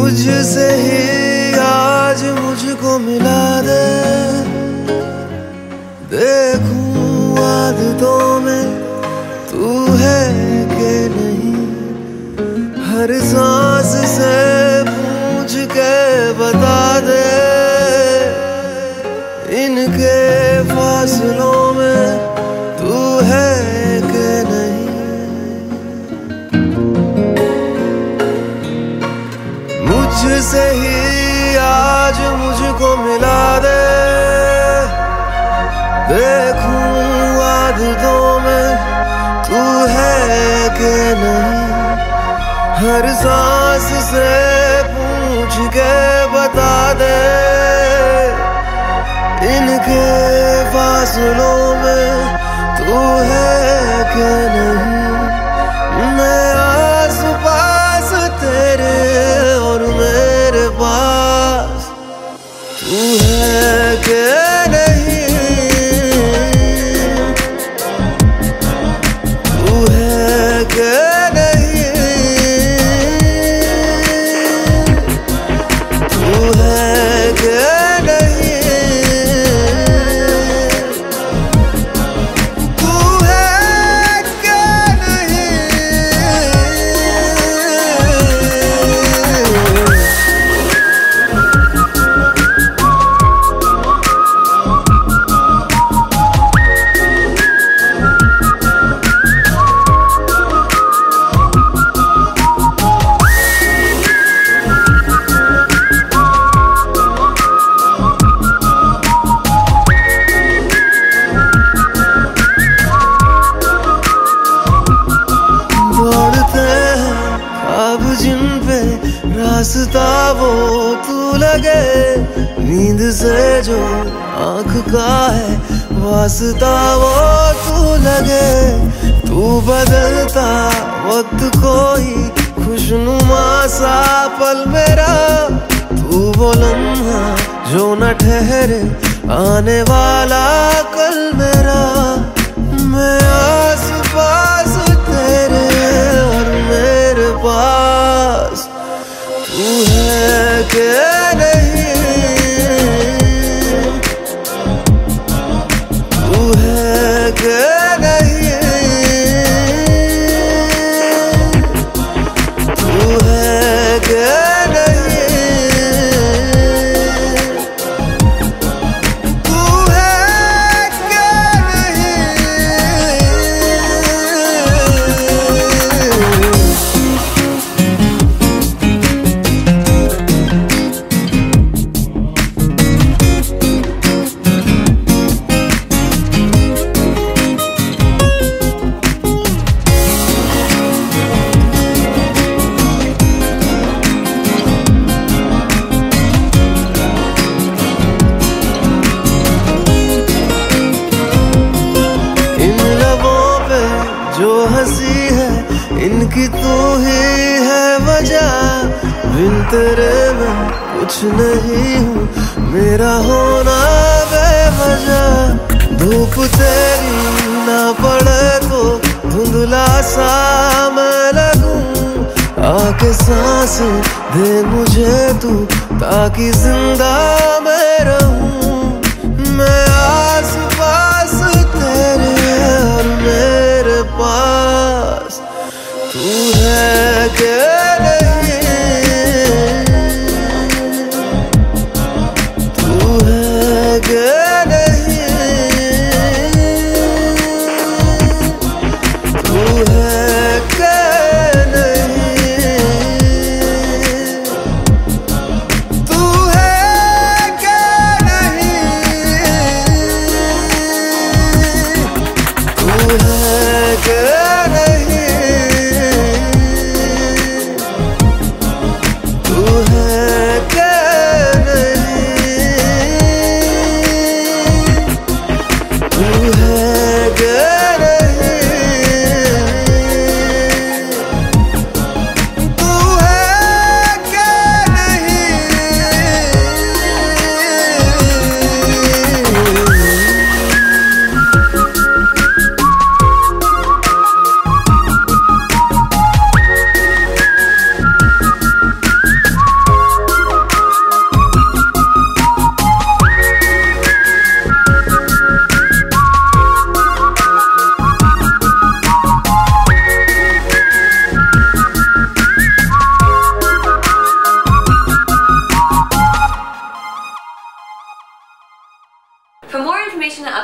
मुझसे ही आज मुझको मिला दे। देखूँ आदतों में तू है के नहीं। हर सांस से पूछ के बता दे। इनके फासलों मुझसे ही आज मुझको मिला दे। देखूँ आदतों में तू है कि नहीं। हर सांस से पूछ के बता दे। इनके फासलों में तू है कि नहीं तू है रास्ता वो तू लगे, नींद से जो आँख का है, वास्ता वो तू लगे। तू बदलता वक्त कोई, खुशनुमा सा पल मेरा। तू वो लम्हा जो न ठहरे, आने वाला कल मेरा। है कि जो हँसी है, इनकी तू ही है वजह। बिन तेरे मैं कुछ नहीं हूँ, मेरा होना बेवजह। धूप तेरी ना पड़े तो धुंधला सा मैं लगूं। आके सांस दे मुझे तू, ताकि ज़िंदा मैं रहूँ। मैं मेरे पास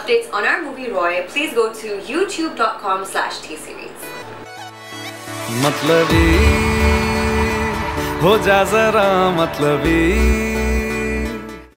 updates on our movie Roy, please go to youtube.com slash tseries. मतलबी हो जा जरा मतलबी